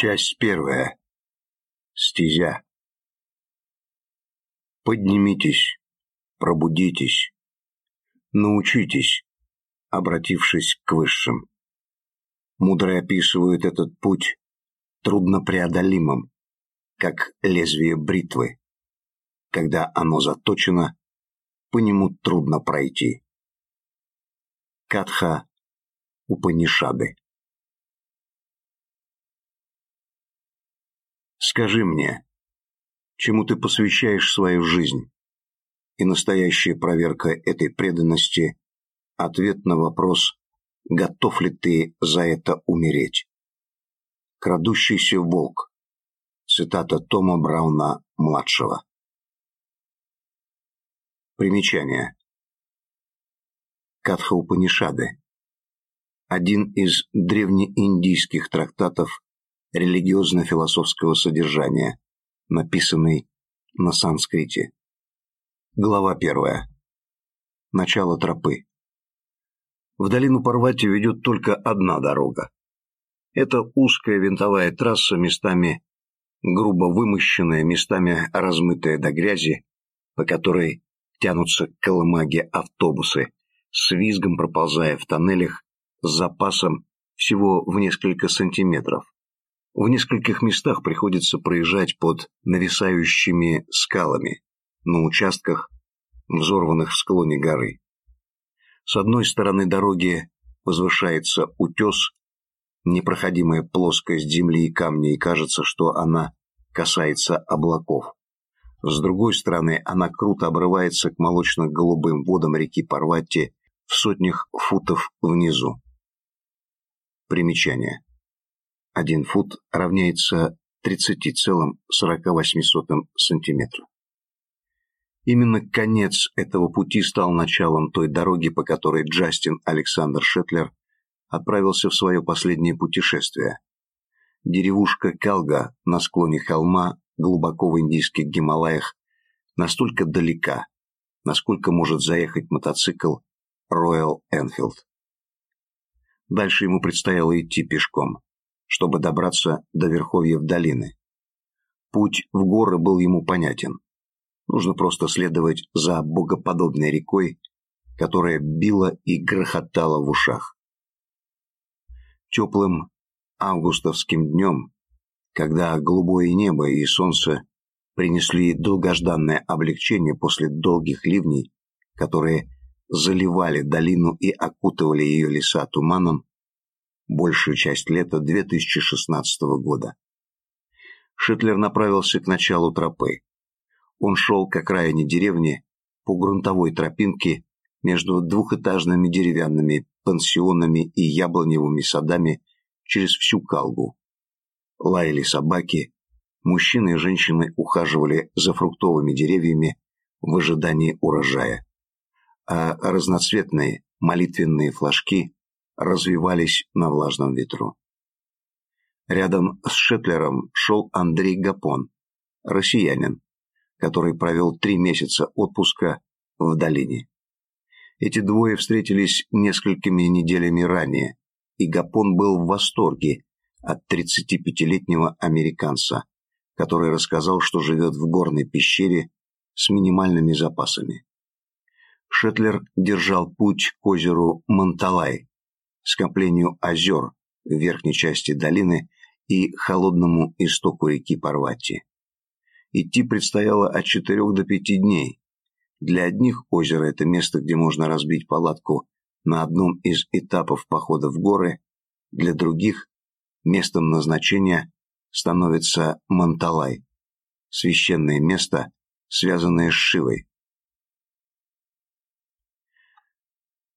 Часть первая. Стезя. Поднимитесь, пробудитесь, научитесь, обратившись к высшим. Мудрые описывают этот путь труднопреодолимым, как лезвие бритвы. Когда оно заточено, по нему трудно пройти. Катха Упанишады Скажи мне, чему ты посвящаешь свою жизнь? И настоящая проверка этой преданности – ответ на вопрос, готов ли ты за это умереть. Крадущийся волк. Цитата Тома Брауна-младшего. Примечание. Катха Упанишады. Один из древнеиндийских трактатов религиозно-философского содержания, написанный на санскрите. Глава первая. Начало тропы. В долину Парвати ведет только одна дорога. Это узкая винтовая трасса, местами грубо вымощенная, местами размытая до грязи, по которой тянутся к колымаге автобусы, с визгом проползая в тоннелях с запасом всего в несколько сантиметров. В нескольких местах приходится проезжать под нависающими скалами, на участках, взорванных в склоне горы. С одной стороны дороги возвышается утес, непроходимая плоскость земли и камней, и кажется, что она касается облаков. С другой стороны, она круто обрывается к молочно-голубым водам реки Парватти в сотнях футов внизу. Примечание. Один фут равняется 30,48 сантиметра. Именно конец этого пути стал началом той дороги, по которой Джастин Александр Шетлер отправился в свое последнее путешествие. Деревушка Калга на склоне холма, глубоко в индийских Гималаях, настолько далека, насколько может заехать мотоцикл Royal Enfield. Дальше ему предстояло идти пешком, чтобы добраться до верховьев долины. Путь в горы был ему понятен. Нужно просто следовать за богоподобной рекой, которая била и грохотала в ушах. Теплым августовским днем, когда голубое небо и солнце принесли долгожданное облегчение после долгих ливней, которые заливали долину и окутывали ее леса туманом большую часть лета 2016 года. Шитлер направился к началу тропы. Он шел к окраине деревни по грунтовой тропинке между двухэтажными деревянными пансионами и яблоневыми садами через всю Калгу. Лаяли собаки, мужчины и женщины ухаживали за фруктовыми деревьями в ожидании урожая а разноцветные молитвенные флажки развивались на влажном ветру. Рядом с Шетлером шел Андрей Гапон, россиянин, который провел три месяца отпуска в долине. Эти двое встретились несколькими неделями ранее, и Гапон был в восторге от 35-летнего американца, который рассказал, что живет в горной пещере с минимальными запасами. Шетлер держал путь к озеру Монталай, скоплению озер в верхней части долины и холодному истоку реки Парвати. Идти предстояло от четырех до пяти дней. Для одних озеро – это место, где можно разбить палатку на одном из этапов похода в горы, для других местом назначения становится Монталай, священное место, связанное с Шивой,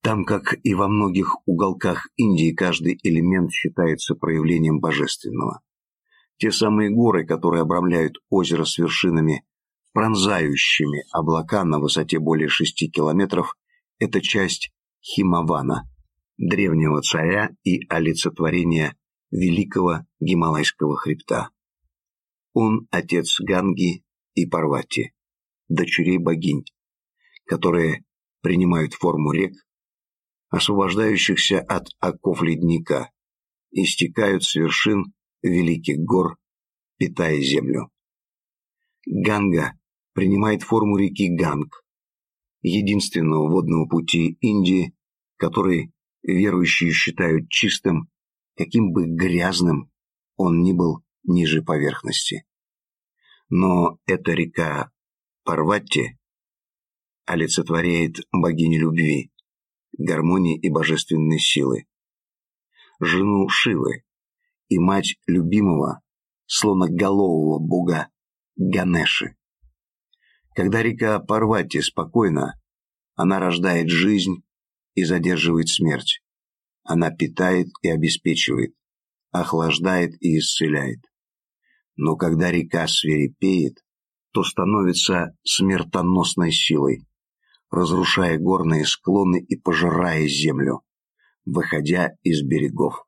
Там, как и во многих уголках Индии, каждый элемент считается проявлением божественного. Те самые горы, которые обрамляют озеро с вершинами, пронзающими облака на высоте более шести километров, это часть Химавана, древнего царя и олицетворения великого Гималайского хребта. Он отец Ганги и Парвати, дочерей богинь, которые принимают форму рек, освобождающихся от оков ледника, истекают с вершин великих гор, питая землю. Ганга принимает форму реки Ганг, единственного водного пути Индии, который верующие считают чистым, каким бы грязным он ни был ниже поверхности. Но эта река Парватти олицетворяет богиню любви, гармонии и божественной силы, жену Шивы и мать любимого, слоноголового бога Ганеши. Когда река Парвати спокойна, она рождает жизнь и задерживает смерть. Она питает и обеспечивает, охлаждает и исцеляет. Но когда река свирепеет, то становится смертоносной силой, разрушая горные склоны и пожирая землю, выходя из берегов.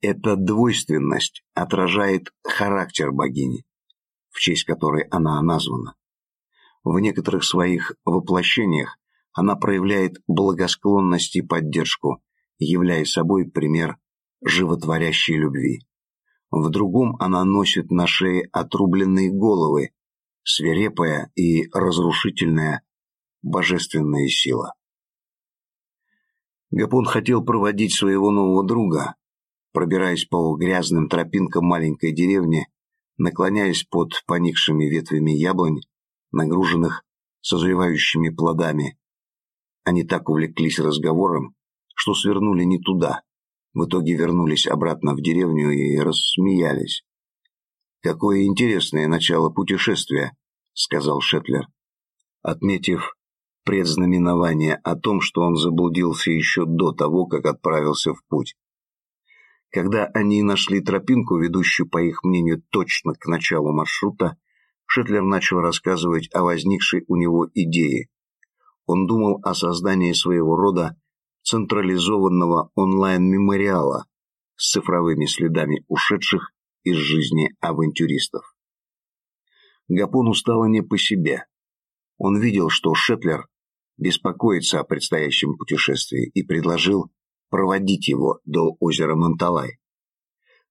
Эта двойственность отражает характер богини, в честь которой она названа. В некоторых своих воплощениях она проявляет благосклонность и поддержку, являя собой пример животворящей любви. В другом она носит на шее отрубленные головы, свирепая и разрушительная божественная сила. Гапон хотел проводить своего нового друга, пробираясь по грязным тропинкам маленькой деревни, наклоняясь под поникшими ветвями яблонь, нагруженных созревающими плодами. Они так увлеклись разговором, что свернули не туда. В итоге вернулись обратно в деревню и рассмеялись. «Какое интересное начало путешествия», — сказал Шетлер, отметив предзнаменование о том, что он заблудился еще до того, как отправился в путь. Когда они нашли тропинку, ведущую, по их мнению, точно к началу маршрута, Шетлер начал рассказывать о возникшей у него идее. Он думал о создании своего рода централизованного онлайн-мемориала с цифровыми следами ушедших из жизни авантюристов. Гапону стало не по себе. Он видел, что Шетлер беспокоится о предстоящем путешествии и предложил проводить его до озера Монталай.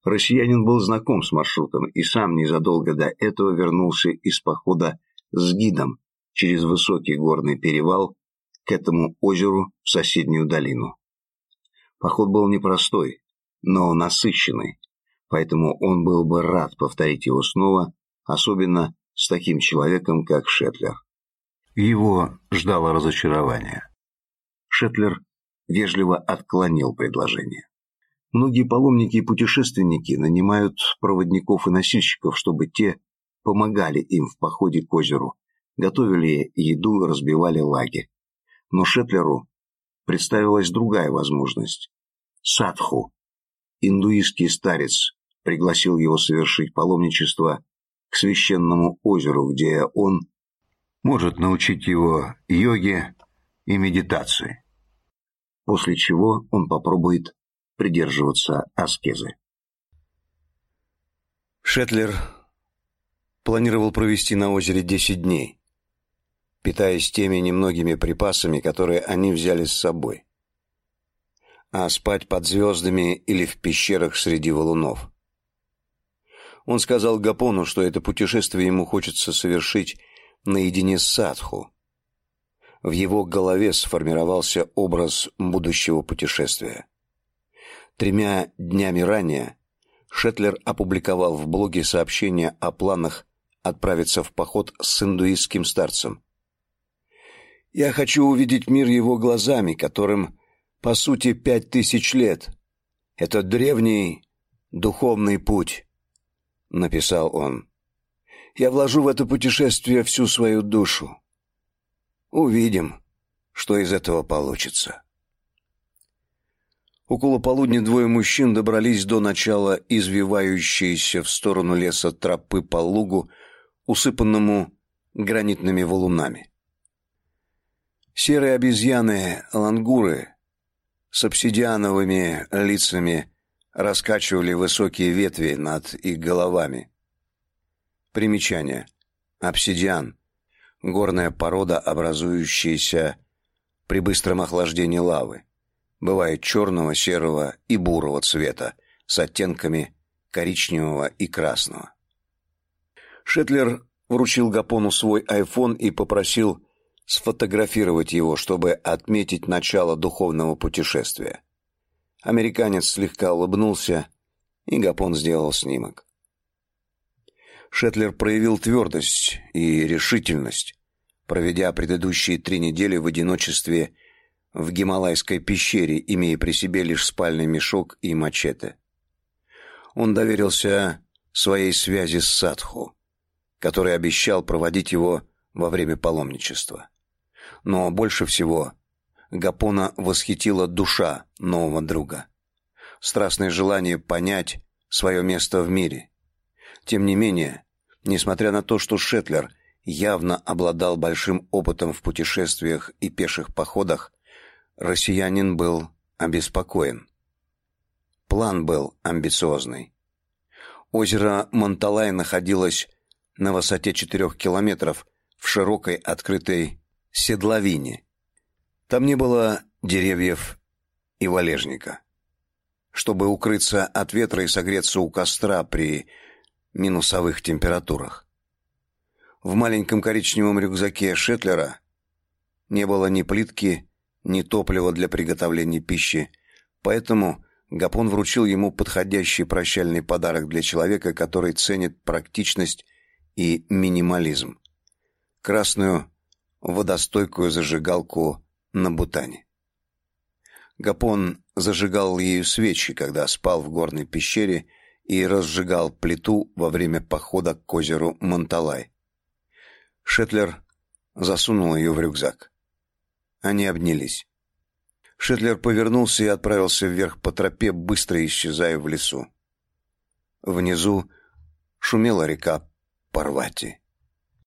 Россиянин был знаком с маршрутом и сам незадолго до этого вернулся из похода с гидом через высокий горный перевал к этому озеру в соседнюю долину. Поход был непростой, но насыщенный, поэтому он был бы рад повторить его снова, особенно с таким человеком, как Шетлер. Его ждало разочарование. Шетлер вежливо отклонил предложение. Многие паломники и путешественники нанимают проводников и носильщиков, чтобы те помогали им в походе к озеру, готовили еду и разбивали лагерь. Но Шетлеру представилась другая возможность. Садху, индуистский старец, пригласил его совершить паломничество к священному озеру, где он может научить его йоге и медитации. После чего он попробует придерживаться аскезы. Шетлер планировал провести на озере 10 дней, питаясь теми немногими припасами, которые они взяли с собой. А спать под звездами или в пещерах среди валунов. Он сказал Гапону, что это путешествие ему хочется совершить наедине с Садху. В его голове сформировался образ будущего путешествия. Тремя днями ранее Шетлер опубликовал в блоге сообщение о планах отправиться в поход с индуистским старцем. «Я хочу увидеть мир его глазами, которым, по сути, пять тысяч лет. Это древний духовный путь», — написал он. «Я вложу в это путешествие всю свою душу. Увидим, что из этого получится». Около полудня двое мужчин добрались до начала извивающейся в сторону леса тропы по лугу, усыпанному гранитными валунами. Серые обезьяны-лангуры с обсидиановыми лицами раскачивали высокие ветви над их головами. Примечание. Обсидиан. Горная порода, образующаяся при быстром охлаждении лавы бывает черного, серого и бурого цвета с оттенками коричневого и красного. Шетлер вручил Гапону свой айфон и попросил сфотографировать его, чтобы отметить начало духовного путешествия. Американец слегка улыбнулся, и Гапон сделал снимок. Шетлер проявил твердость и решительность, проведя предыдущие три недели в одиночестве в Гималайской пещере, имея при себе лишь спальный мешок и мачете. Он доверился своей связи с Садху, который обещал проводить его во время паломничества. Но больше всего Гапона восхитила душа нового друга. Страстное желание понять свое место в мире. Тем не менее, несмотря на то, что Шетлер явно обладал большим опытом в путешествиях и пеших походах, россиянин был обеспокоен. План был амбициозный. Озеро Монталай находилось на высоте четырех километров в широкой открытой седловине. Там не было деревьев и валежника. Чтобы укрыться от ветра и согреться у костра при минусовых температурах. В маленьком коричневом рюкзаке Шетлера не было ни плитки, ни топлива для приготовления пищи, поэтому Гапон вручил ему подходящий прощальный подарок для человека, который ценит практичность и минимализм. Красную водостойкую зажигалку на бутане. Гапон зажигал ею свечи, когда спал в горной пещере и разжигал плиту во время похода к озеру Монталай. Шетлер засунул ее в рюкзак. Они обнялись. Шетлер повернулся и отправился вверх по тропе, быстро исчезая в лесу. Внизу шумела река Парвати.